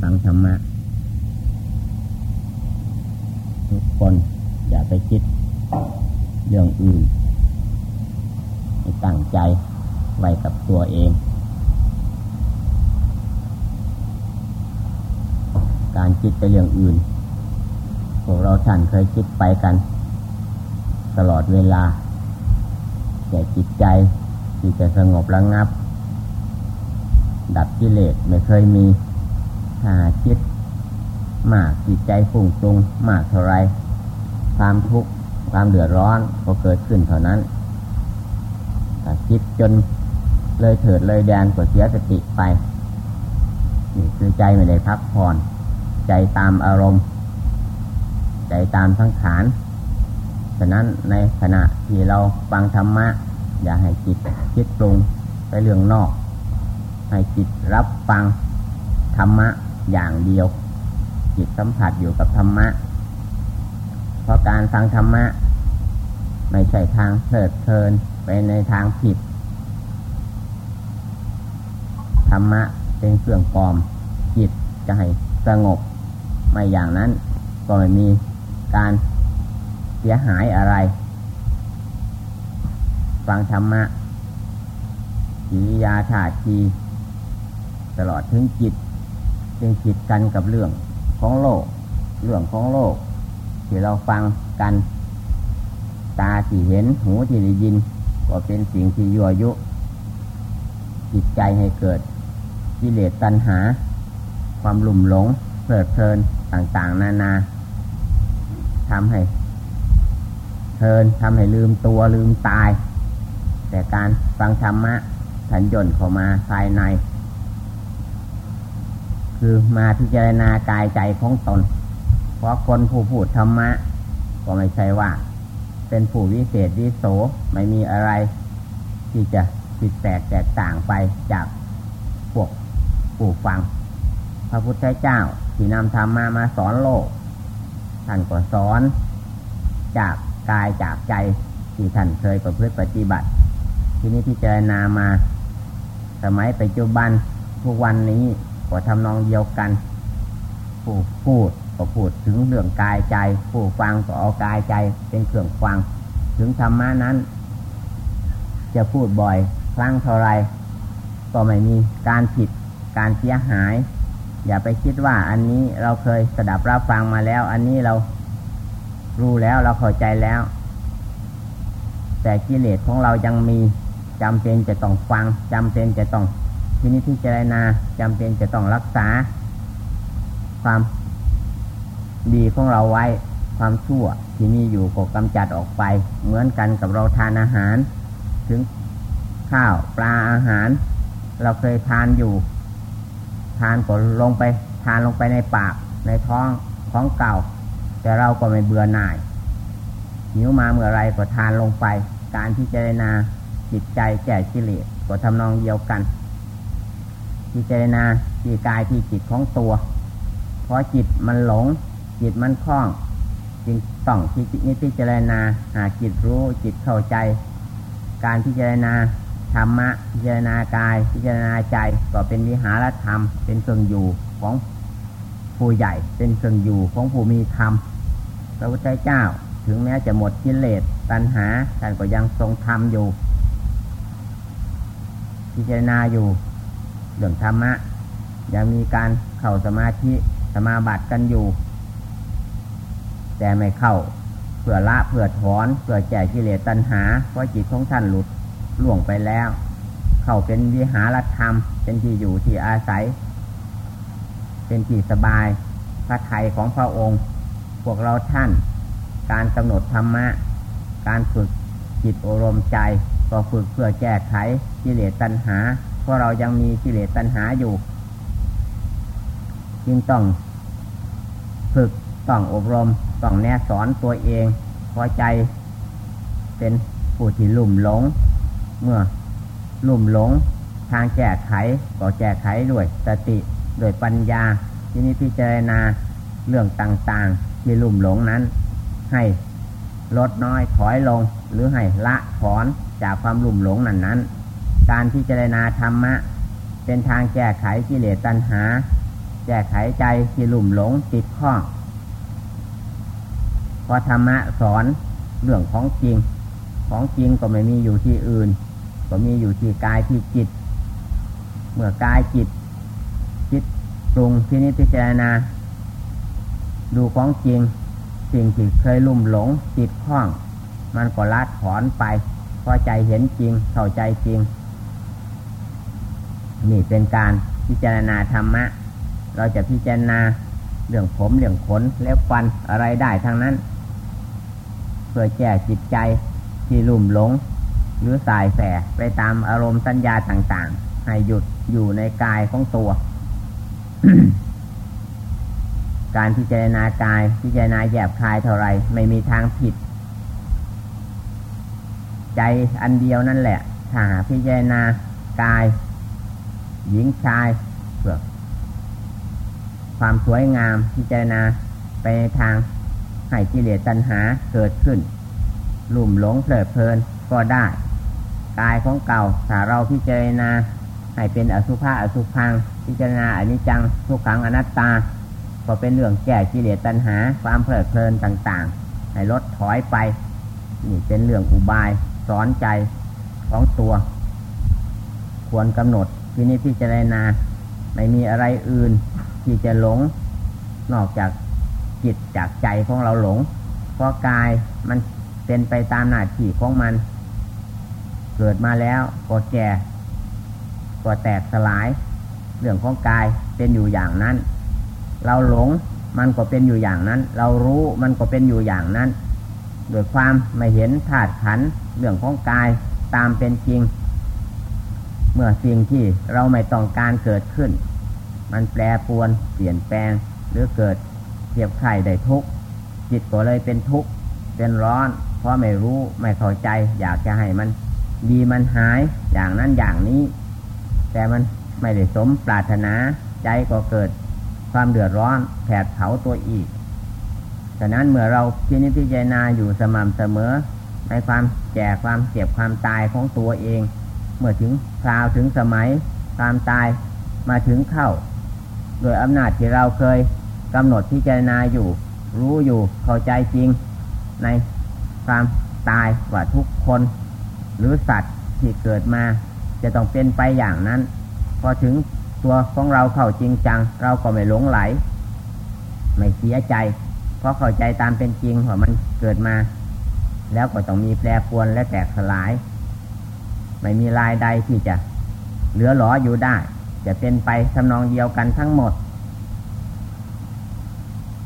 ฟังธรรมะทุกคนอย่าไปคิดเรื่องอื่นให้ตั้งใจไว้กับตัวเอง การคิดไปเรื่องอื่นพวกเราท่านเคยคิดไปกัน ตลอดเวลา แต่จิตใจที่จะสงบระงับ ดับกิเลสไม่เคยมี ถ้าคิด มากจิตใจฟุ้งปรุงมากเท่าไรความทุกข์ความเดือดร้อนก็เกิดขึ้นเท่านั้นถ้าคิดจนเลยเถิดเลยแดนก็เสียสติไปนี่คือใจไม่ได้พักผ่อน ใจตามอารมณ์ ใจตามทั้งขานฉะนั้นในขณะที่เราฟังธรรมะ อย่าให้จิตคิดปรุงไปเรื่องนอก ให้จิตรับฟังธรรมะ อย่างเดียว จิตสัมผัสอยู่กับธรรมะ เพราะการฟังธรรมะ ไม่ใช่ทางเพลิดเพลินไปในทางผิด ธรรมะเป็นเครื่องปลอม จิตจะให้สงบ ไม่อย่างนั้นก็ไม่มีการเสียหายอะไร ฟังธรรมะกิริยาท่าที ตลอดถึงจิต จึงผิดกันกับเรื่องของโลก เรื่องของโลก ที่เราฟังกัน ตาที่เห็นหูที่ได้ยิน ก็เป็นสิ่งที่ยั่วยุ จิตใจให้เกิดกิเลสตัณหา ความหลุ่มหลงเพลิดเพลินต่างๆ นานาทำให้เพลินทำให้ลืมตัวลืมตาย แต่การฟังธรรมะถันย่นเข้ามาภายใน คือมาพิจารณากายใจของตน เพราะคนผู้พูดธรรมะ ก็ไม่ใช่ว่า เป็นผู้วิเศษวิโสไม่มีอะไร ที่จะผิดแปลกแตกต่างไปจากพวกผู้ฟัง พระพุทธเจ้าที่นำธรรมมามาสอนโลก ท่านก็สอน จากกายจากใจที่ท่านเคยประพฤติปฏิบัติ ที่นี้ที่เจรนามา สมัยปัจจุบันทุกวันนี้ ก็ทำนองเดียวกัน ผู้พูดก็พูดถึงเรื่องกายใจ ผู้ฟังก็เอากายใจเป็นเครื่องฟัง ถึงธรรมะนั้น จะพูดบ่อยครั้งเท่าไรก็ไม่มีการผิดการเสียหาย อย่าไปคิดว่าอันนี้เราเคยสดับรับฟังมาแล้ว อันนี้เรารู้แล้วเราเข้าใจแล้ว แต่กิเลสของเรายังมีจำเป็นจะต้องฟังจำเป็นจะต้อง ทีนี้ที่เจรณาจำเป็นจะต้องรักษา ความดีของเราไว้ ความชั่วที่มีอยู่ก็กำจัดออกไป เหมือนกันกับเราทานอาหาร ถึงข้าวปลาอาหาร เราเคยทานอยู่ ทานก็ลงไป ทานลงไปในปากในท้องของเก่า แต่เราก็ไม่เบื่อหน่ายหิวมาเมื่อไรก็ทานลงไป การพิจารณาจิตใจแก่กิเลสก็ทำนองเดียวกัน พิจารณาที่กายที่จิตของตัว เพราะจิตมันหลง จิตมันคล้อง จึงต้องที่นิพิจารณาหาจิตรู้จิตเข้าใจ การพิจารณาธรรมะพิจารณากายพิจารณาใจก็เป็นวิหารธรรม เป็นเครื่องอยู่ของผู้ใหญ่ เป็นเครื่องอยู่ของผู้มีธรรมพระพุทธเจ้าถึงแม้จะหมดกิเลสตัณหาท่านก็ยังทรงธรรมอยู่ พิจารณาอยู่ เรื่องธรรมะ ยังมีการเข้าสมาธิสมาบัติกันอยู่ แต่ไม่เข้าเพื่อละเพื่อถอนเพื่อแก้กิเลสตัณหา เพราะจิตของท่านหลุดล่วงไปแล้ว เข้าเป็นวิหารธรรม เป็นที่อยู่ที่อาศัย เป็นที่สบายพระไทยของพระองค์ พวกเราท่าน การกำหนดธรรมะ การฝึกจิตอารมณ์ใจ ก็ฝึกเพื่อแก้ไขกิเลสตัณหา ราะเรายังมีกิเลสตัณหาอยู่ จึงต้องฝึกต้องอบรมต้องแนะสอนตัวเองพอใจ เป็นผู้ที่ลุ่มหลง เมื่อลุ่มหลง ทางแก้ไขก็แก้ไขด้วยสติด้วยปัญญาที่นี้พิจารณาเรื่องต่างๆ ที่ลุ่มหลงนั้น ให้ลดน้อยถอยลงหรือให้ละถอนจากความลุ่มหลงนั้นนั้น การพิจารณาธรรมะ เป็นทางแก้ไขกิเลสตัณหา แก้ไขใจที่หลุ่มหลงติดข้องพอธรรมะสอนเรื่องของจริง ของจริงก็ไม่มีอยู่ที่อื่น ก็มีอยู่ที่กายที่จิต เมื่อกายจิตจิตปรุงที่นี้พิจารณา ดูของจริง สิ่งที่เคยลุ่มหลงติดข้อง มันก็ละถอนไปพอใจเห็นจริงเข้าใจจริง นี่เป็นการพิจารณาธรรมะ เราจะพิจารณาเรื่องผมเรื่องขนเล็บฟันอะไรได้ทั้งนั้น เพื่อแก้จิตใจที่ลุ่มหลง หรือสายแฝไปตามอารมณ์สัญญาต่างๆ ให้หยุดอยู่ในกายของตัว การพิจารณากายพิจารณาแยบคายเท่าไรไม่มีทางผิด ใจอันเดียวนั่นแหละถ้าพิจารณากาย หญิงชายเพื่อความสวยงามพิจารณาไปในทางให้กิเลสตัณหาเกิดขึ้นหลุ่มหลงเพลิดเพลินก็ได้ กายของเก่าถ้าเราพิจารณาให้เป็นอสุภะอสุพัง พิจารณาอนิจจังทุกขังอนัตตา ก็เป็นเรื่องแก้กิเลสตัณหา ความเพลิดเพลินต่างๆ ให้ลดถอยไป นี่เป็นเรื่องอุบายสอนใจของตัว ควรกำหนด ที่นี้พิจารณาไม่มีอะไรอื่น ที่จะหลง นอกจากจิตจากใจของเราหลง เพราะกายมันเป็นไปตามหน้าที่ของมัน เกิดมาแล้วก็แก่ก็แตกสลาย เรื่องของกายเป็นอยู่อย่างนั้น เราหลงมันก็เป็นอยู่อย่างนั้น เรารู้มันก็เป็นอยู่อย่างนั้น โดยความไม่เห็นธาตุขันเรื่องของกายตามเป็นจริง เมื่อสิ่งที่เราไม่ต้องการเกิดขึ้น มันแปรปวนเปลี่ยนแปลงหรือเกิดเทียบไข่ได้ทุกจิตก็เลยเป็นทุกข์เป็นร้อน เพราะไม่รู้ไม่เข้าใจ อยากจะให้มันดีมันหายอย่างนั้นอย่างนี้ แต่มันไม่ได้สมปรารถนาใจก็เกิดความเดือดร้อนแผดเผาตัวอีกฉะนั้นเมื่อเราพินิจพิจารณาอยู่สม่ำเสมอในความแก่ความเจ็บความตายของตัวเอง เมื่อถึงคราวถึงสมัยความตายมาถึงเข้า โดยอำนาจที่เราเคยกำหนดพิจารณาอยู่ รู้อยู่เข้าใจจริง ในความตายว่าทุกคน หรือสัตว์ที่เกิดมา จะต้องเป็นไปอย่างนั้น พอถึงตัวของเราเข้าจริงจัง เราก็ไม่หลงไหล ไม่เสียใจ เพราะเข้าใจตามเป็นจริงว่ามันเกิดมา แล้วก็ต้องมีแปรปวนและแตกสลาย ไม่มีลายใดที่จะเหลือหลออยู่ได้ จะเป็นไปทำนองเดียวกันทั้งหมด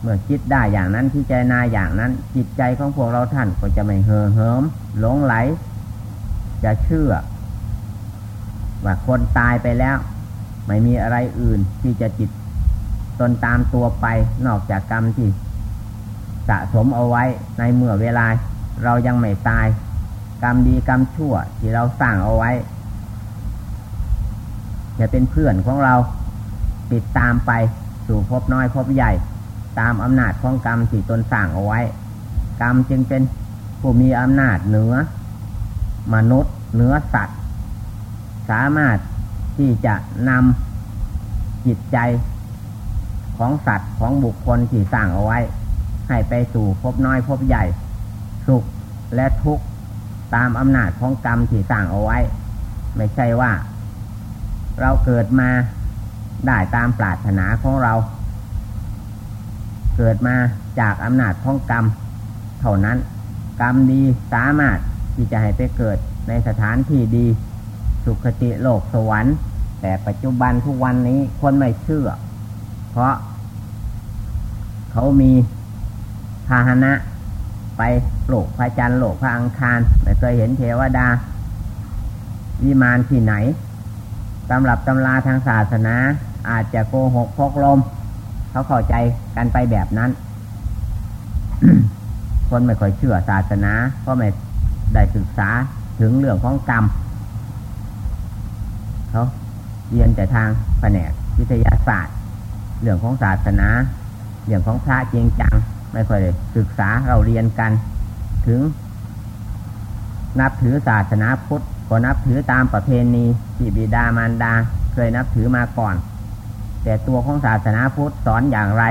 เมื่อคิดได้อย่างนั้นพิจารณาอย่างนั้น จิตใจของพวกเราท่านก็จะไม่เห่อเหิมหลงไหล จะเชื่อ ว่าคนตายไปแล้ว ไม่มีอะไรอื่นที่จะจิตตนตามตัวไปนอกจากกรรมที่สะสมเอาไว้ในเมื่อเวลา เรายังไม่ตาย กรรมดีกรรมชั่ว ที่เราสร้างเอาไว้จะเป็นเพื่อนของเราติดตามไปสู่พบน้อยพบใหญ่ ตามอำนาจของกรรมที่ตนสร้างเอาไว้ กรรมจึงเป็นผู้มีอำนาจเหนือ มนุษย์เหนือสัตว์ สามารถที่จะนำจิตใจของสัตว์ของบุคคลที่สร้างเอาไว้ ให้ไปสู่พบน้อยพบใหญ่ สุขและทุกข์ ตามอำนาจของกรรมที่สร้างเอาไว้ ไม่ใช่ว่า เราเกิดมาได้ตามปรารถนาของเรา เกิดมาจากอำนาจของกรรม เท่านั้น กรรมดีสามารถที่จะให้ไปเกิดในสถานที่ดี สุขติโลกสวรรค์ แต่ปัจจุบันทุกวันนี้คนไม่เชื่อ เพราะเขามีพาหนะ ไปโลกพระจันทร์โลกพระอังคารไม่เคยเห็นเทวดา วิมานที่ไหนตำรับตำราทางศาสนา อาจจะโกหกพกลม เขาเข้าใจกันไปแบบนั้น คนไม่ค่อยเชื่อศาสนา เพราะไม่ได้ศึกษาถึงเรื่องของกรรมเขาเรียนแต่ทางแผนกวิทยาศาสตร์ เรื่องของศาสนา เรื่องของพระจริงจัง ไม่ค่อยได้ศึกษาเราเรียนกัน ถึง นับถือศาสนาพุทธก็นับถือตามประเพณีที่บิดามารดา เคยนับถือมาก่อน แต่ตัวของศาสนาพุทธสอนอย่างไร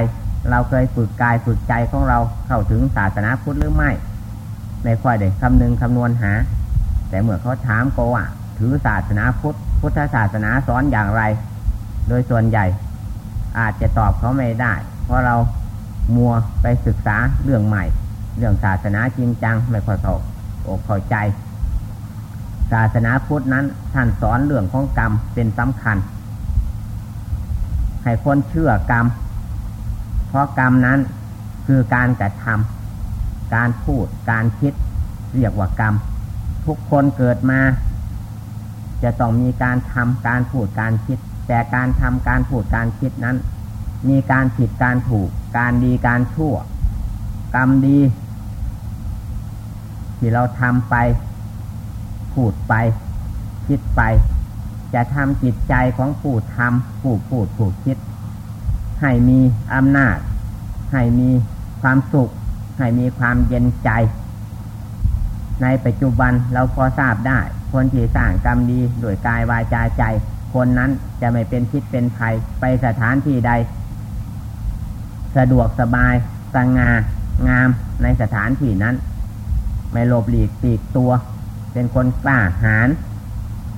เราเคยฝึกกายฝึกใจของเราเข้าถึงศาสนาพุทธหรือไม่ ไม่ค่อยได้คำนึงคำนวณหา แต่เมื่อเขาถามก็ว่าถือศาสนาพุทธพุทธศาสนาสอนอย่างไร โดยส่วนใหญ่ อาจจะตอบเขาไม่ได้ เพราะเรา มัวไปศึกษาเรื่องใหม่ เรื่องศาสนาจริงจังไม่ค่อยเข้าอกเข้าใจ ศาสนาพุทธนั้นท่านสอนเรื่องของกรรมเป็นสำคัญ ให้คนเชื่อกรรม เพราะกรรมนั้นคือการกระทำการพูดการคิดเรียกว่ากรรม ทุกคนเกิดมา จะต้องมีการทำการพูดการคิด แต่การทำการพูดการคิดนั้น มีการผิดการถูก การดีการชั่ว กรรมดี ที่เราทำไป พูดไป คิดไป จะทำจิตใจของผู้ทำผู้พูดผู้คิด ให้มีอำนาจ ให้มีความสุข ให้มีความเย็นใจ ในปัจจุบันเราพอทราบได้ คนที่สร้างกรรมดีโดยกายวาจาใจ คนนั้นจะไม่เป็นพิษเป็นภัยไปสถานที่ใด สะดวกสบายสง่างามในสถานที่นั้น ไม่หลบหลีกปีกตัว เป็นคนกล้าหาญ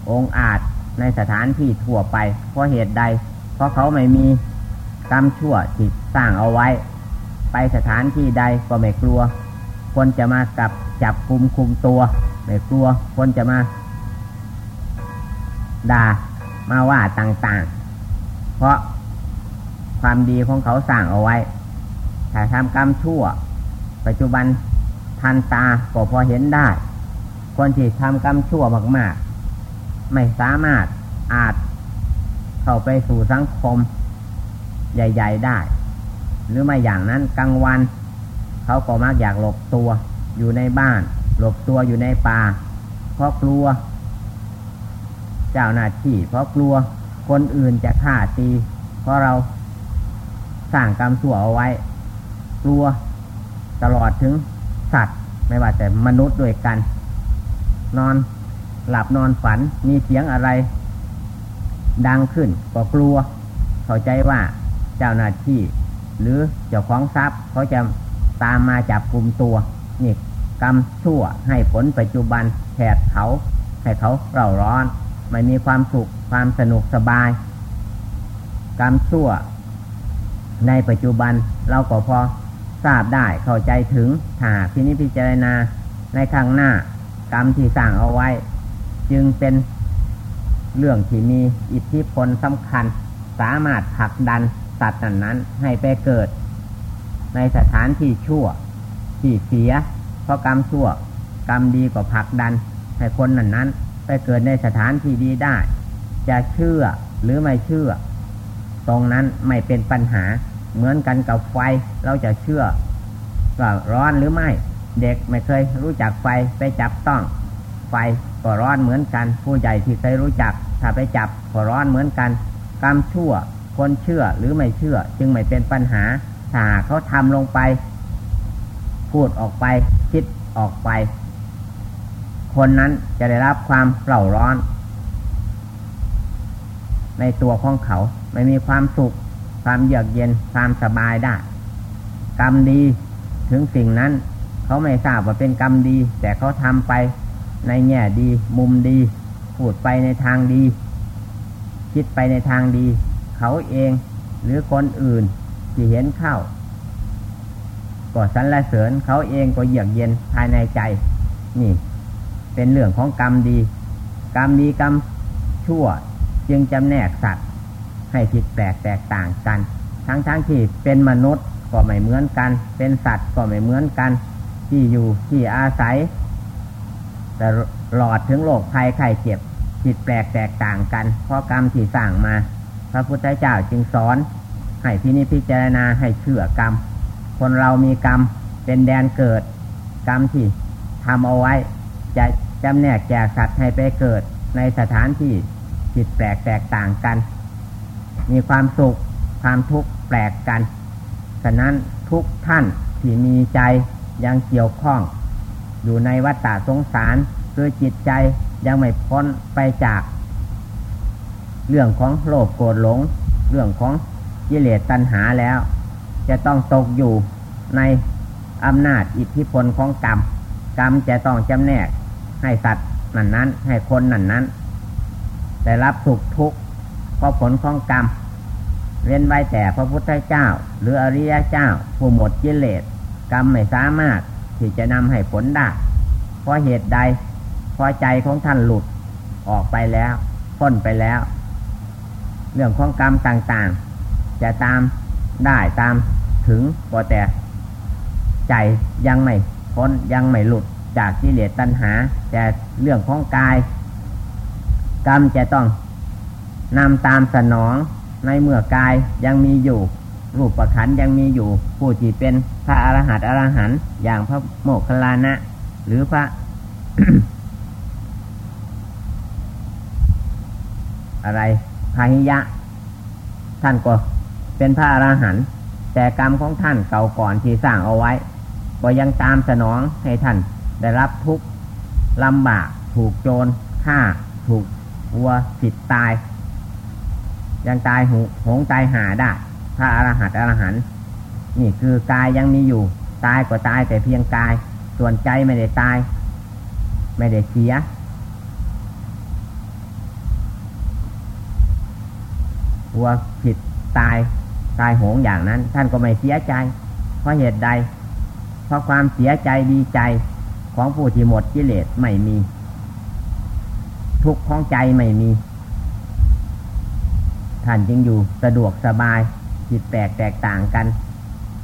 องอาจในสถานที่ทั่วไป เพราะเหตุใด เพราะเขาไม่มีกรรมชั่วที่สร้างเอาไว้ ไปสถานที่ใดก็ไม่กลัว คนจะมากับจับคุมคุมตัว ไม่กลัว คนจะมาด่ามาว่าต่างๆ เพราะ ความดีของเขาสร้างเอาไว้ ถ้าทำกรรมชั่ว ปัจจุบันทันตาก็พอเห็นได้ คนที่ทำกรรมชั่วมากๆ ไม่สามารถอาจเข้าไปสู่สังคม ใหญ่ ๆได้ หรือไม่อย่างนั้นกลางวัน เขาก็มักอยากหลบตัวอยู่ในบ้าน หลบตัวอยู่ในป่าเพราะกลัว เจ้าหน้าที่เพราะกลัวคนอื่นจะฆ่าตี เพราะเรา สร้างกรรมชั่วเอาไว้ กลัวตลอดถึงสัตว์ ไม่ว่าแต่มนุษย์ด้วยกัน นอนหลับนอนฝันมีเสียงอะไร ดังขึ้นก็กลัว เข้าใจว่าเจ้าหน้าที่ หรือเจ้าของทรัพย์เขาจะตามมาจับกลุ่มตัวนี่กรรมชั่วให้ผลปัจจุบันแผดเขาให้เขาเร่าร้อน ไม่มีความสุขความสนุกสบาย กรรมชั่ว ในปัจจุบันเราก็พอทราบได้เข้าใจถึงถ้าพินิจพิจารณาในข้างหน้ากรรมที่สั่งเอาไว้ จึงเป็นเรื่องที่มีอิทธิพลสำคัญ สามารถผลักดันสัตว์นั้นนั้นให้ไปเกิด ในสถานที่ชั่ว ที่เสีย เพราะกรรมชั่ว กรรมดีกว่าผลักดัน ให้คนนั้นนั้น ไปเกิดในสถานที่ดีได้ จะเชื่อหรือไม่เชื่อ ตรงนั้นไม่เป็นปัญหา เหมือนกันกับไฟเราจะเชื่อว่าร้อนหรือไม่ เด็กไม่เคยรู้จักไฟไปจับต้อง ไฟก็ร้อนเหมือนกัน ผู้ใหญ่ที่เคยรู้จัก ถ้าไปจับก็ร้อนเหมือนกัน กรรมชั่วคนเชื่อหรือไม่เชื่อ จึงไม่เป็นปัญหาถ้าเขาทำลงไป พูดออกไป คิดออกไป คนนั้นจะได้รับความเร่าร้อน ในตัวของเขา ไม่มีความสุข ความเยือกเย็นความสบายได้ กรรมดีถึงสิ่งนั้น เขาไม่ทราบว่าเป็นกรรมดี แต่เขาทำไปในแง่ดี มุมดี พูดไปในทางดี คิดไปในทางดี เขาเองหรือคนอื่นที่เห็นเข้าก็สรรเสริญเขาเองก็เยือกเย็นภายในใจ นี่ เป็นเรื่องของกรรมดี กรรมดีกรรมชั่วจึงจำแนกสัตว์ ให้ผิดแปลกแตกต่างกัน ทั้งทั้งที่เป็นมนุษย์ก็ไม่เหมือนกัน เป็นสัตว์ก็ไม่เหมือนกัน ที่อยู่ที่อาศัยแต่หลอดถึงโรคภัยไข้เจ็บผิดแปลกแตกต่างกัน เพราะกรรมที่สร้างมา พระพุทธเจ้าจึงสอน ให้พินิจพิจารณาให้เชื่อกรรม คนเรามีกรรมเป็นแดนเกิด กรรมที่ทำเอาไว้ จะจำแนกแจกสัตว์ให้ไปเกิด ในสถานที่ผิดแปลกแตกต่างกัน มีความสุขความทุกข์แปลกกัน ฉะนั้นทุกท่านที่มีใจยังเกี่ยวข้อง อยู่ในวัฏฏะสงสารคือจิตใจยังไม่พ้นไปจาก เรื่องของโลภโกรธหลง เรื่องของกิเลสตัณหาแล้ว จะต้องตกอยู่ในอำนาจอิทธิพลของกรรม กรรมจะต้องจำแนกให้สัตว์นั้นนั้น ให้คนนั้นนั้นได้รับสุขทุกข์ ราะผลของกรรม เว้นไว้แต่พระพุทธเจ้า หรืออริยเจ้า ผู้หมดกิเลสกรรมไม่สามารถที่จะนำให้ผลได้ เพราะเหตุใดเพราะใจของท่านหลุดออกไปแล้วพ้นไปแล้ว เรื่องของกรรมต่างๆ จะตามได้ตามถึงก็แต่ ใจยังไม่พ้นยังไม่หลุดจากกิเลสตัณหา แต่เรื่องของกาย กรรมจะต้อง นำตามสนองในเมื่อกายยังมีอยู่ รูปประคันยังมีอยู่ ผู้ที่เป็นพระอรหันต์อรหันต์อย่างพระโมคคัลลานะ หรือพระอะไรพาหิยะ ท่านก็เป็นพระอรหันต์แต่กรรมของท่านเก่าก่อนที่สร้างเอาไว้ ก็ยังตามสนองให้ท่านได้รับทุกข์ลำบากถูกโจรฆ่า ถูกวัวผิดตาย ยังตายหูหงตายหาได้พระอรหันต์อรหันต์นี่คือกายยังมีอยู่ ตายก็ตายแต่เพียงกาย ส่วนใจไม่ได้ตาย ไม่ได้เสีย วัวผิดตายตายโหงอย่างนั้น ท่านก็ไม่เสียใจ เพราะเหตุใด เพราะความเสียใจดีใจของผู้ที่หมดกิเลสไม่มี ทุกข์ของใจไม่มี ท่านจึงอยู่สะดวกสบายจิตแตกแตกต่างกัน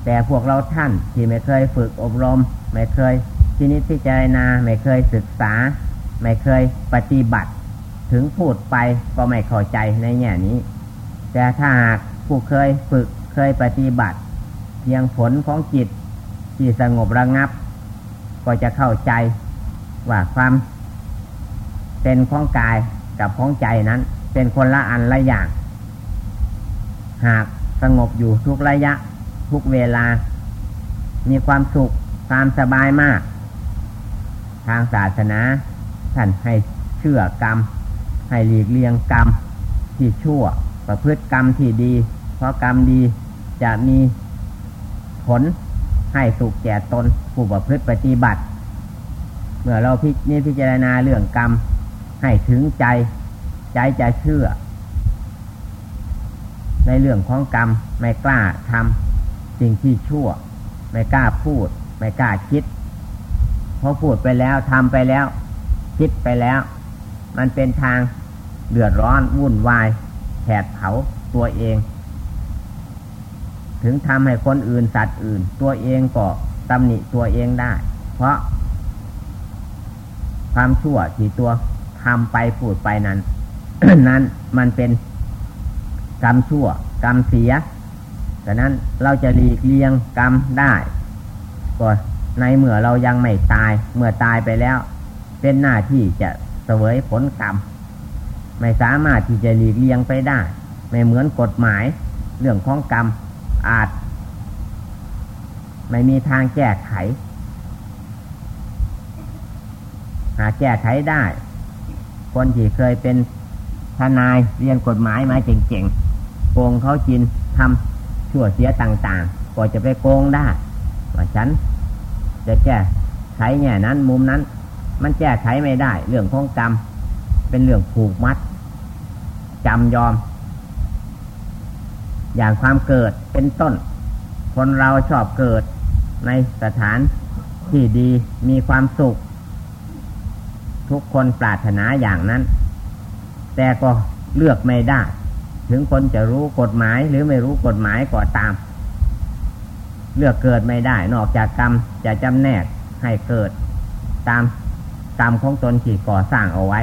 แต่พวกเราท่านที่ไม่เคยฝึกอบรม ไม่เคยที่นิพิจารณาไม่เคยศึกษา ไม่เคยปฏิบัติ ถึงพูดไปก็ไม่เข้าใจในแง่นี้ แต่ถ้าหากผู้เคยฝึกเคยปฏิบัติ เพียงผลของจิตที่สงบระงับ ก็จะเข้าใจว่าความเป็นของกายกับของใจนั้น เป็นคนละอันละอย่าง หากสงบอยู่ทุกระยะ ทุกเวลา มีความสุขความสบายมาก ทางศาสนาท่านให้เชื่อกรรม ให้หลีกเลี่ยงกรรม ที่ชั่ว ประพฤติกรรมที่ดี เพราะกรรมดีจะมีผลให้สุขแก่ตนผู้ประพฤติปฏิบัติ เมื่อเราพิจิพิจารณาเรื่องกรรม ให้ถึงใจ ใจจะเชื่อ ในเรื่องของกรรม ไม่กล้าทำสิ่งที่ชั่ว ไม่กล้าพูด ไม่กล้าคิดเพราะพูดไปแล้วทำไปแล้ว คิดไปแล้ว มันเป็นทางเดือดร้อนวุ่นวายแผดเผาตัวเอง ถึงทำให้คนอื่นสัตว์อื่น ตัวเองก็ตำหนิตัวเองได้ เพราะ ความชั่วที่ตัวทำไปพูดไปนั้น นั้นมันเป็น กรรมชั่ว กรรมเสียดังนั้นเราจะหลีกเลี่ยงกรรมได้ก็ในเมื่อเรายังไม่ตาย เมื่อตายไปแล้ว เป็นหน้าที่จะเสวยผลกรรม ไม่สามารถที่จะหลีกเลี่ยงไปได้ ไม่เหมือนกฎหมาย เรื่องของกรรมอาจ ไม่มีทางแก้ไข หาแก้ไขได้ คนที่เคยเป็นทนายเรียนกฎหมายมาเจ๋งๆ โกงเขากินทำชั่วเสียต่างๆก็จะไปโกงได้ว่าฉัน จะแก้ไขแง่นั้นมุมนั้น มันแก้ไขไม่ได้ เรื่องของกรรม เป็นเรื่องผูกมัดจำยอม อย่างความเกิดเป็นต้น คนเราชอบเกิดในสถานที่ดีมีความสุข ทุกคนปรารถนาอย่างนั้น แต่ก็เลือกไม่ได้ ถึงคนจะรู้กฎหมายหรือไม่รู้กฎหมายก็ตาม เลือกเกิดไม่ได้ นอกจากกรรมจะจำแนกให้เกิด ตามกรรมของตนที่ก่อสร้างเอาไว้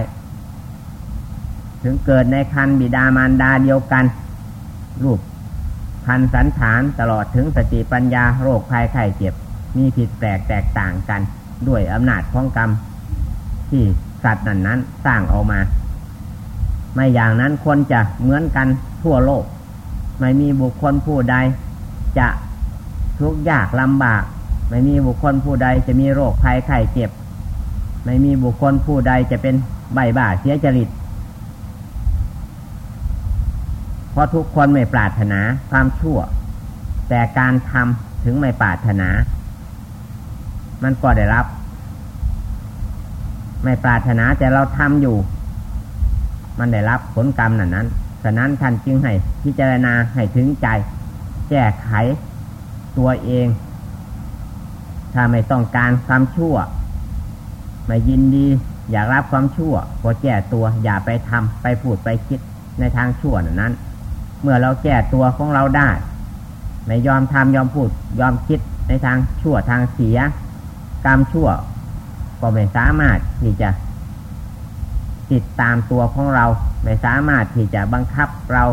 ถึงเกิดในคันบิดามารดาเดียวกัน รูปพันสันฐานตลอดถึงสติปัญญาโรคภัยไข้เจ็บ มีผิดแปลกแตกต่างกัน ด้วยอำนาจของกรรม ที่สัตว์นั้นนั้นสร้างออกมา ไม่อย่างนั้นคนจะเหมือนกันทั่วโลก ไม่มีบุคคลผู้ใด จะทุกข์ยากลำบาก ไม่มีบุคคลผู้ใดจะมีโรคภัยไข้เจ็บ ไม่มีบุคคลผู้ใดจะเป็นใบบ่าเสียจริตเพราะทุกคนไม่ปรารถนาความชั่ว แต่การทำถึงไม่ปรารถนา มันก็ได้รับ ไม่ปรารถนาแต่เราทำอยู่ มันได้รับผลกรรมนั้นนั้นฉะนั้นท่านจึงให้พิจารณาให้ถึงใจ แก้ไขตัวเอง ถ้าไม่ต้องการความชั่ว ไม่ยินดีอยากรับความชั่วก็แก้ตัวอย่าไปทำไปพูดไปคิดในทางชั่วนั้น เมื่อเราแก้ตัวของเราได้ ไม่ยอมทำยอมพูดยอมคิดในทางชั่วทางเสีย กรรมชั่ว ก็ไม่สามารถที่จะ ติดตามตัวของเรา ไม่สามารถที่จะบังคับเรา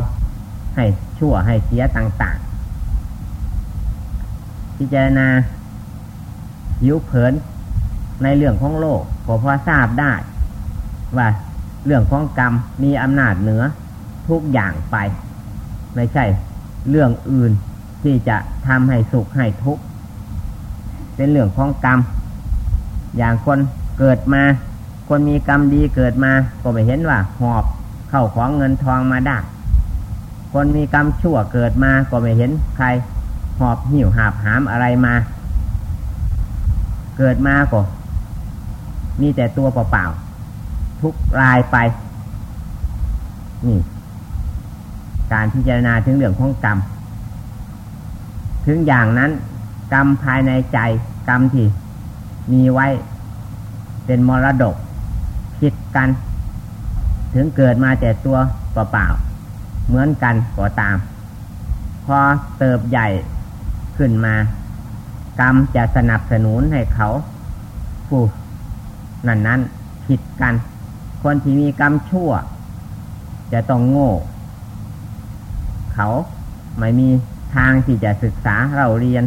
ให้ชั่วให้เสียต่างๆ พิจารณาหิวเผินในเรื่องของโลกก็พอทราบได้ ว่าเรื่องของกรรมมีอำนาจเหนือทุกอย่างไป ไม่ใช่เรื่องอื่นที่จะทำให้สุขให้ทุกข์เป็นเรื่องของกรรม อย่างคนเกิดมา คนมีกรรมดีเกิดมา ก็ไม่เห็นว่า หอบเข้าของเงินทองมาได้ คนมีกรรมชั่วเกิดมา ก็ไม่เห็นใคร หอบหิวหาบหามอะไรมา เกิดมาก็มีแต่ตัวเปล่าๆทุกรายไป นี่ การพิจารณาถึงเรื่องของกรรม ถึงอย่างนั้น กรรมภายในใจ กรรมที่มีไว้เป็นมรดก คิดกัน ถึงเกิดมาแต่ตัวเปล่าๆเหมือนกันก็ตาม พอเติบใหญ่ขึ้นมา กรรมจะสนับสนุนให้เขาผู้นั่นนั้นผิดกัน คนที่มีกรรมชั่ว จะต้องโง่ เขาไม่มีทางที่จะศึกษาเราเรียน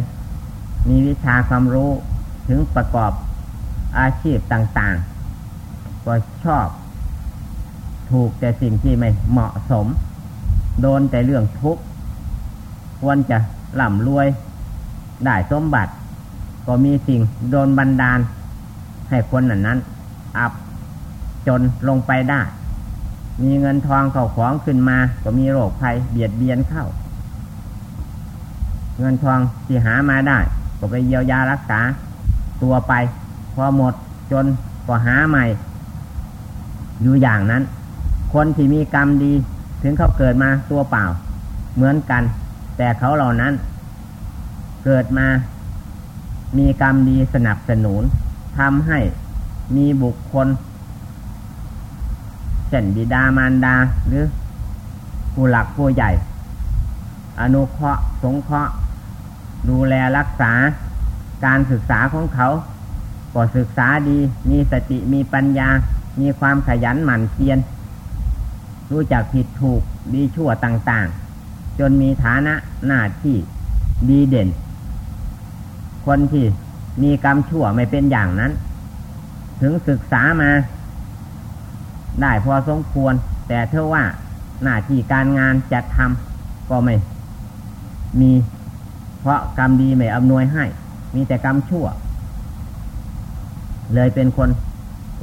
มีวิชาความรู้ถึงประกอบอาชีพต่าง ๆ ก็ชอบ ถูกแต่สิ่งที่ไม่เหมาะสม โดนแต่เรื่องทุกข์ควรจะหล่ำรวย ได้สมบัติ ก็มีสิ่งโดนบันดาล ให้คนนั้นนั้น อับจนลงไปได้ มีเงินทองเข้าของขึ้นมา ก็มีโรคภัยเบียดเบียนเข้า เงินทองที่หามาได้ ก็ไปเยียวยารักษา ตัวไป พอหมดจนก็หาใหม่ อยู่อย่างนั้น คนที่มีกรรมดี ถึงเขาเกิดมาตัวเปล่า เหมือนกัน แต่เขาเหล่านั้น เกิดมา มีกรรมดีสนับสนุนทำให้มีบุคคลเช่นบิดามารดาหรือผู้หลักผู้ใหญ่ อนุเคราะห์สงเคราะห์ ดูแลรักษาการศึกษาของเขา ก็ศึกษาดีมีสติมีปัญญา มีความขยันหมั่นเพียรรู้จักผิดถูกดีชั่วต่าง ๆ จนมีฐานะหน้าที่ดีเด่น คนที่มีกรรมชั่วไม่เป็นอย่างนั้น ถึงศึกษามา ได้พอสมควร แต่เท่าว่าหน้าที่การงานจะทำก็ไม่ มีเพราะกรรมดีไม่อำนวยให้ มีแต่กรรมชั่ว เลยเป็นคน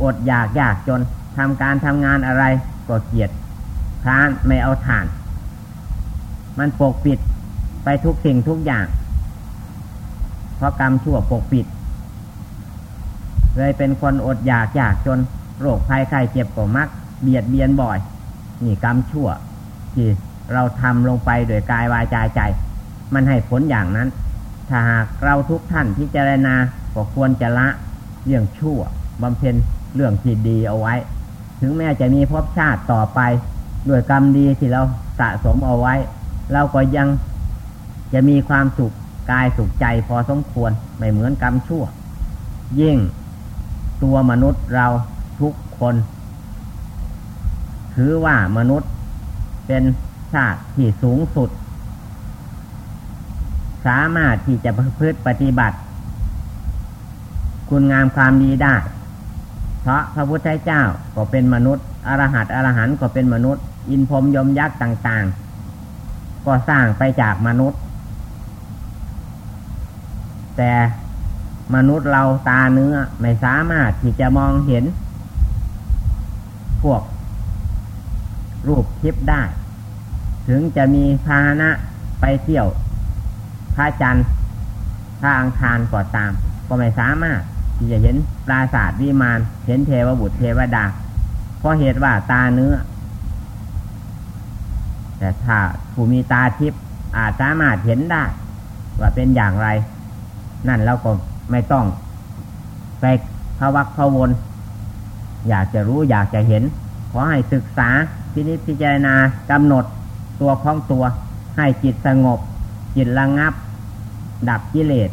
อดอยากยากจนทำการทำงานอะไรก็เกียดคร้านไม่เอาฐาน มันปกปิดไปทุกสิ่งทุกอย่าง เพราะกรรมชั่วปกปิด เลยเป็นคนอดอยากอยากจนโรคภัยไข้เจ็บก็มัก เบียดเบียนบ่อยนี่กรรมชั่ว ที่เราทำลงไปโดยกายวายใจใจ มันให้ผลอย่างนั้น ถ้าหากเราทุกท่านพิจรณาก็ควรจะละเรื่องชั่วบำเพ็ญ เรื่องที่ดีเอาไว้ ถึงแม้จะมีภพชาติต่อไป ด้วยกรรมดีที่เราสะสมเอาไว้ เราก็ยังจะมีความสุขกายสุขใจพอสมควรไม่เหมือนกรรมชั่ว ยิ่งตัวมนุษย์เราทุกคน ถือว่ามนุษย์เป็นชาติที่สูงสุด สามารถที่จะประพฤติปฏิบัติ คุณงามความดีได้ เพราะพระพุทธเจ้าก็เป็นมนุษย์ อรหัตอรหันก็เป็นมนุษย์ อินพรมยมยักษ์ต่างๆ ก็สร้างไปจากมนุษย์ แต่มนุษย์เราตาเนื้อไม่สามารถที่จะมองเห็น พวก รูปคลิปได้ ถึงจะมีพาหนะไปเที่ยวพระจันทร์พระอังคารก็ตาม ก็ไม่สามารถที่จะเห็น ปราสาทวิมานเห็นเทวบุตรเทวดา เพราะเหตุว่าตาเนื้อ แต่ถ้าผู้มีตาทิพย์อาจสามารถเห็นได้ ว่าเป็นอย่างไร นั่นเราก็ไม่ต้องไปพวักพวน อยากจะรู้อยากจะเห็น ขอให้ศึกษาพินิจพิจารณากำหนดตัวของตัว ให้จิตสงบ จิตระงับ ดับกิเลส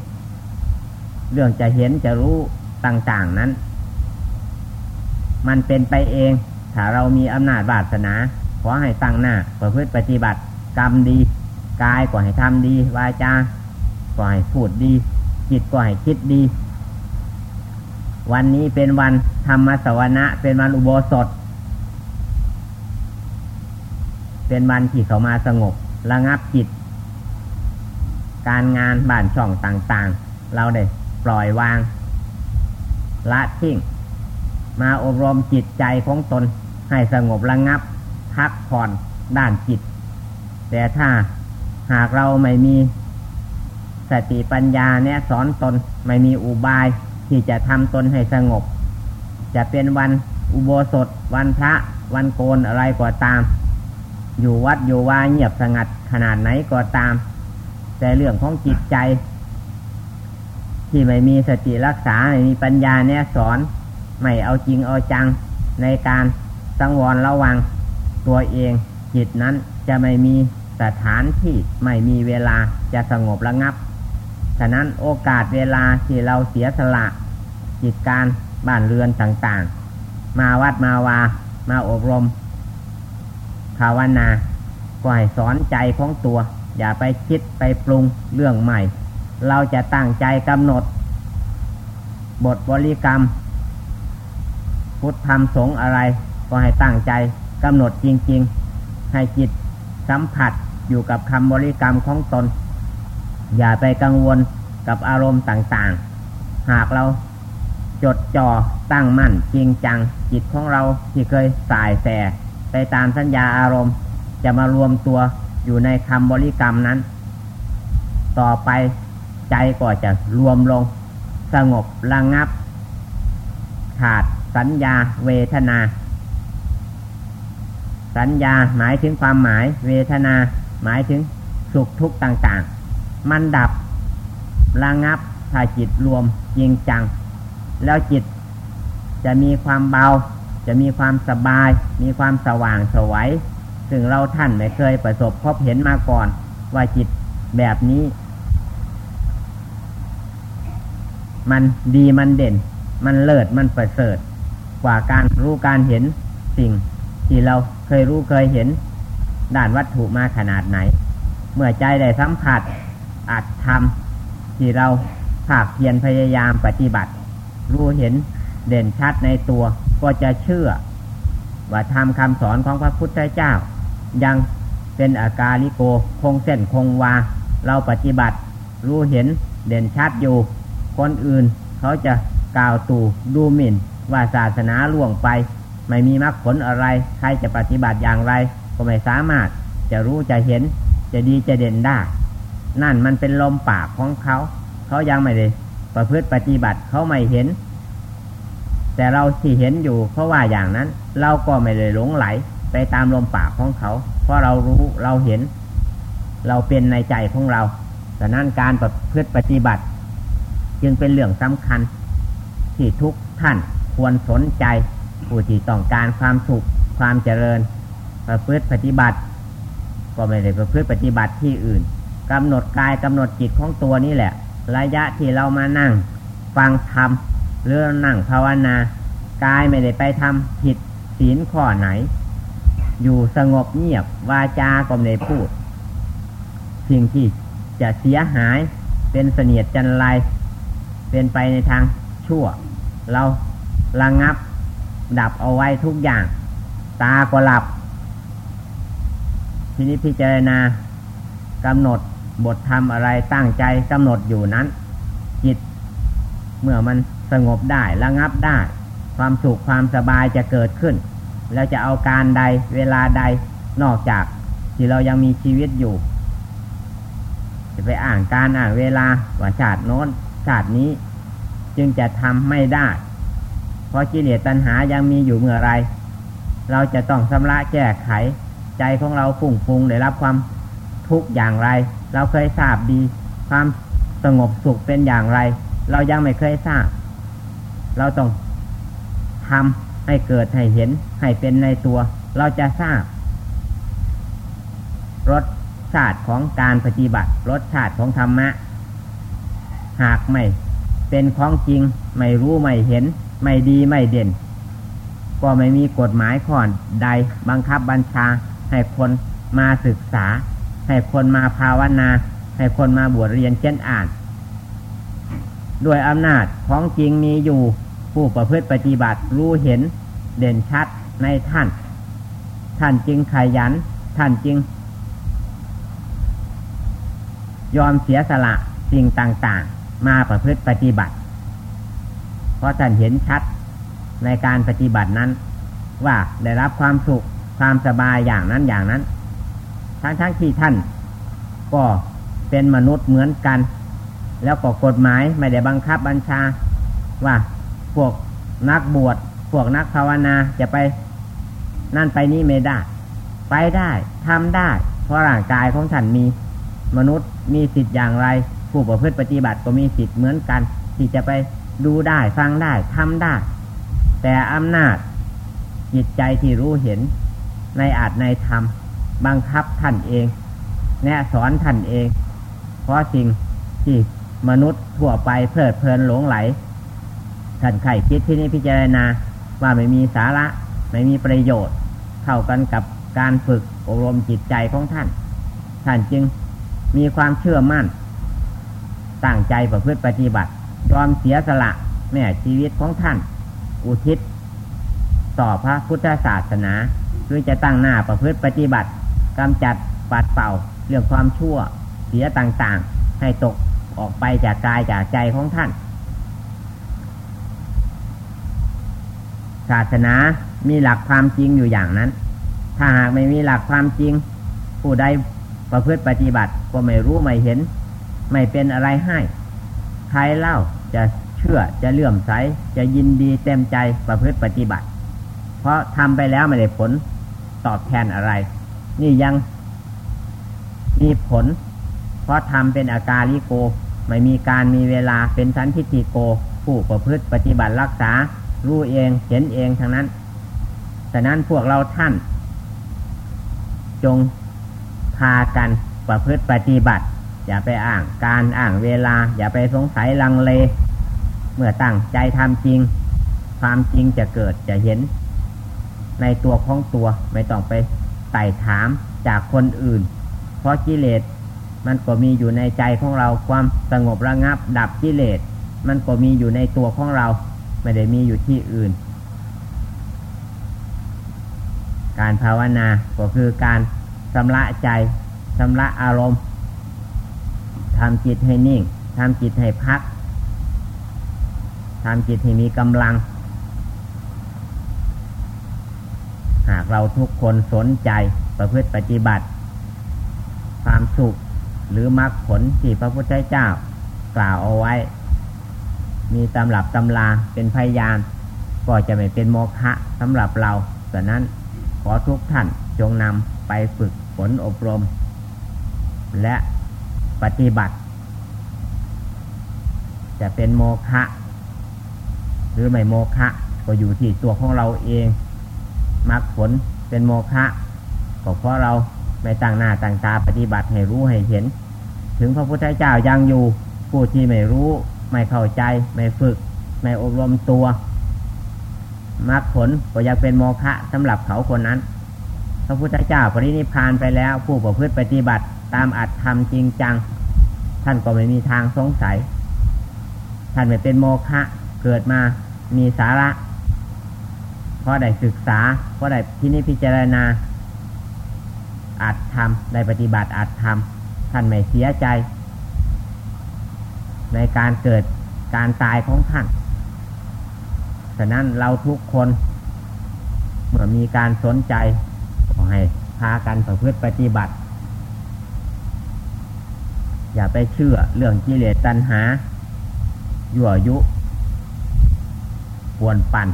เรื่องจะเห็นจะรู้ ต่าง ๆนั้น มันเป็นไปเอง ถ้าเรามีอำนาจบาสนาขอให้ตั้งหน้าประพฤติปฏิบัติ กรรมดี กายก็ให้ทำดี วาจาก็ให้พูดดี จิตก็ให้คิดดี วันนี้เป็นวันธรรมสวนะ เป็นวันอุโบสถ เป็นวันที่เขามาสงบระงับจิต การงานบ้านช่องต่างๆ เราได้ปล่อยวาง ละทิ้ง มาอบรมจิตใจของตนให้สงบระงับ พักผ่อนด้านจิต แต่ถ้าหากเราไม่มีสติปัญญาแนะสอนตนไม่มีอุบายที่จะทำตนให้สงบ จะเป็นวันอุโบสถ วันพระ วันโกนอะไรก็ตาม อยู่วัดอยู่วาเงียบสงัดขนาดไหนก็ตาม แต่เรื่องของจิตใจ ที่ไม่มีสติรักษาไม่มีปัญญาเนี่ยสอนไม่เอาจริงเอาจังในการสังวรระวังตัวเองจิตนั้นจะไม่มีสถานที่ไม่มีเวลาจะสงบระงับ ฉะนั้นโอกาสเวลาที่เราเสียสละจิตการบ้านเรือนต่างๆ มาวัดมาวามาอบรม ภาวนาก็ให้สอนใจของตัว อย่าไปคิดไปปรุงเรื่องใหม่ เราจะตั้งใจกำหนด บทบริกรรม พุทธธรรมสงอะไร ก็ให้ตั้งใจกำหนดจริง ๆ ให้จิตสัมผัสอยู่กับคำบริกรรมของตน อย่าไปกังวลกับอารมณ์ต่างๆ หากเราจดจ่อตั้งมั่นจริงจัง จิตของเราที่เคยสายแสไปตามสัญญาอารมณ์ จะมารวมตัวอยู่ในคำบริกรรมนั้น ต่อไป ใจก็จะรวมลง สงบระงงับ ขาดสัญญาเวทนา สัญญาหมายถึงความหมาย เวทนา หมายถึงสุขทุกข์ต่างๆ มันดับระงงับถ้าจิตรวมจริงจัง แล้วจิตจะมีความเบา จะมีความสบาย มีความสว่างสวัยซึ่งเราท่านไม่เคยประสบพบเห็นมาก่อน ว่าจิตแบบนี้ มันดีมันเด่น มันเลิศมันประเสริฐ กว่าการรู้การเห็นสิ่ง ที่เราเคยรู้เคยเห็น ด้านวัตถุมาขนาดไหน เมื่อใจได้สัมผัสอาจทำที่เราภาคเพียรพยายามปฏิบัติ รู้เห็นเด่นชัดในตัวก็จะเชื่อ ว่าทำคำสอนของพระพุทธเจ้า ยังเป็นอาการลิโกคงเส้นคงวา เราปฏิบัติ รู้เห็นเด่นชัดอยู่ คนอื่น เขาจะกล่าวตู่ดูหมิ่น ว่าศาสนาล่วงไป ไม่มีมรรคผลอะไร ใครจะปฏิบัติอย่างไร ก็ไม่สามารถจะรู้จะเห็น จะดีจะเด่นได้ นั่นมันเป็นลมปากของเขา เขายังไม่ได้ประพฤติปฏิบัติเขาไม่เห็น แต่เราที่เห็นอยู่เพราะว่าอย่างนั้น เราก็ไม่ได้หลงไหล ไปตามลมปากของเขา เพราะเรารู้เราเห็น เราเป็นในใจของเราแต่นั้นการประพฤติปฏิบัติ จึงเป็นเรื่องสำคัญ ที่ทุกท่านควรสนใจ ผู้ที่ต้องการความสุขความเจริญ ประพฤติปฏิบัติ ก็ไม่ได้ประพฤติปฏิบัติที่อื่นกำหนดกายกำหนดจิตของตัวนี่แหละ ระยะที่เรามานั่ง ฟังธรรมหรือนั่งภาวนากายไม่ได้ไปทำผิดศีลข้อไหน อยู่สงบเงียบวาจาก็ไม่ได้พูด สิ่งที่จะเสียหายเป็นเสนียดจันไร เป็นไปในทางชั่ว เราระงงับ ดับเอาไว้ทุกอย่าง ตาก็หลับ ทีนี้พิจารณากำหนดบทธรรมอะไรตั้งใจกำหนดอยู่นั้น จิต เมื่อมันสงบได้ระงับได้ ความสุขความสบายจะเกิดขึ้น แล้วจะเอาการใดเวลาใดนอกจากที่เรายังมีชีวิตอยู่ จะไปอ่านการอ่านเวลาว่าชาติโน้น ชาตินี้ จึงจะทำไม่ได้ เพราะกิเลสตัณหายังมีอยู่เมื่อไร เราจะต้องชำระแก้ไข ใจของเราฟุ้งฟุงได้รับความทุกข์อย่างไร เราเคยทราบดี ความสงบสุขเป็นอย่างไร เรายังไม่เคยทราบ เราต้องทำให้เกิดให้เห็นให้เป็นในตัว เราจะทราบรสชาติของการปฏิบัติรสชาติของธรรมะ หากไม่ เป็นของจริง ไม่รู้ไม่เห็น ไม่ดีไม่เด่น ก็ไม่มีกฎหมายข้อใดบังคับบัญชา ให้คนมาศึกษา ให้คนมาภาวนา ให้คนมาบวชเรียนเช่นอ่าน ด้วยอำนาจของจริงมีอยู่ผู้ประพฤติปฏิบัติรู้เห็นเด่นชัดในท่าน ท่านจึงขยัน ท่านจึงยอมเสียสละสิ่งต่าง ๆ มาประพฤติปฏิบัติ เพราะท่านเห็นชัดในการปฏิบัตินั้น ว่าได้รับความสุขความสบายอย่างนั้นอย่างนั้น ทั้งทั้งที่ท่าน ก็เป็นมนุษย์เหมือนกัน แล้วก็กฎหมายไม่ได้บังคับบัญชา ว่าพวกนักบวชพวกนักภาวนาจะไปนั่นไปนี่ไม่ได้ ไปได้ทำได้ เพราะร่างกายของท่านมี มนุษย์มีสิทธิ์อย่างไร ผู้ประพฤติปฏิบัติก็มีสิทธิ์เหมือนกัน ที่จะไปดูได้ฟังได้ทำได้ แต่อำนาจจิตใจที่รู้เห็นในอาจในธรรมบังคับท่านเอง แนะสอนท่านเอง เพราะสิ่งที่มนุษย์ทั่วไปเพลิดเพลินหลงไหล ท่านไข่คิดที่นี้พิจารณาว่าไม่มีสาระ ไม่มีประโยชน์ เท่ากันกับการฝึกอบรมจิตใจของท่าน ท่านจึงมีความเชื่อมั่น ตั้งใจประพฤติปฏิบัติยอมเสียสละแม่ชีวิตของท่าน อุทิศ ต่อพระพุทธศาสนาเพื่อจะตั้งหน้าประพฤติปฏิบัติกำจัดปัดเป่าเรื่องความชั่วเสียต่างๆ ให้ตกออกไปจากกายจากใจของท่าน ศาสนามีหลักความจริงอยู่อย่างนั้น ถ้าหากไม่มีหลักความจริง ผู้ใดประพฤติปฏิบัติก็ไม่รู้ไม่เห็น ไม่เป็นอะไรให้ ใครเล่าจะเชื่อจะเลื่อมใส จะยินดีเต็มใจประพฤติปฏิบัติ เพราะทำไปแล้วไม่ได้ผลตอบแทนอะไร นี่ยังมีผล เพราะทำเป็นอาการลิโก ไม่มีการมีเวลาเป็นสันทิฏฐิโก ผู้ประพฤติปฏิบัติรักษา รู้เองเห็นเองทั้งนั้นแต่นั้นพวกเราท่าน จงพากันประพฤติปฏิบัติ อย่าไปอ่างการอ่างเวลา อย่าไปสงสัยลังเล เมื่อตั้งใจทำจริง ความจริงจะเกิดจะเห็น ในตัวของตัวไม่ต้องไปไต่ถามจากคนอื่น เพราะกิเลสมันก็มีอยู่ในใจของเราความสงบระงับ ดับกิเลสมันก็มีอยู่ในตัวของเรา ไม่ได้มีอยู่ที่อื่น การภาวนาก็คือการชำระใจชำระอารมณ์ ทำจิตให้นิ่งทำจิตให้พักทำจิตให้มีกำลัง หากเราทุกคนสนใจประพฤติปฏิบัติ ความสุขหรือมรรคผลที่พระพุทธเจ้ากล่าวเอาไว้ มีตำรับตำลาเป็นพยานก็จะไม่เป็นโมฆะสำหรับเราดังนั้นขอทุกท่านจงนำไปฝึกฝนอบรม และ ปฏิบัติ จะเป็นโมฆะหรือไม่โมฆะก็อยู่ที่ตัวของเราเองมรรคผลเป็นโมฆะก็เพราะเราไม่ตั้งหน้าตั้งตาปฏิบัติให้รู้ให้เห็น ถึงพระพุทธเจ้ายังอยู่ผู้ที่ไม่รู้ ไม่เข้าใจ ไม่ฝึก ไม่อบรมตัวมรรคผลก็ยังเป็นโมฆะสำหรับเขาคนนั้น พระพุทธเจ้าปรินิพานไปแล้วผู้ประพฤติปฏิบัติตามอัตธรรมจริงจัง ท่านก็ไม่มีทางสงสัย ท่านไม่เป็นโมฆะเกิดมามีสาระเพราะได้ศึกษาเพราะได้ที่นิพิจารณาอัตธรรมได้ปฏิบัติอัตธรรมท่านไม่เสียใจ ในการเกิดการตายของท่าน ฉะนั้นเราทุกคน เมื่อมีการสนใจขอให้พพากันประพฤติปฏิบัติ อย่าไปเชื่อเรื่องกิเลสตัณหา ยั่วยุปวนปั่น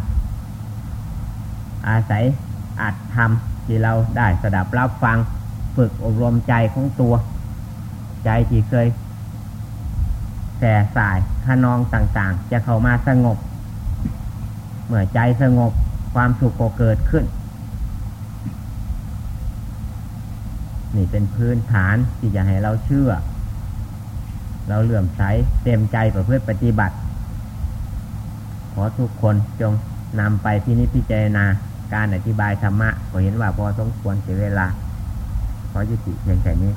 อาศัยอัดทำที่เราได้สดับรับฟัง ฝึกอบรมใจของตัว ใจที่เคยแส่สายขนองต่างๆ จะเข้ามาสงบ เมื่อใจสงบความสุขก็เกิดขึ้น นี่เป็นพื้นฐานที่จะให้เราเชื่อ เราเลื่อมใสเต็มใจประพฤติปฏิบัติ ขอทุกคนจงนำไปที่นิพพิจารณาการอธิบายธรรมะขอเห็นว่าพอสมควรเสียเวลา ขอยุติเพียงแค่นี้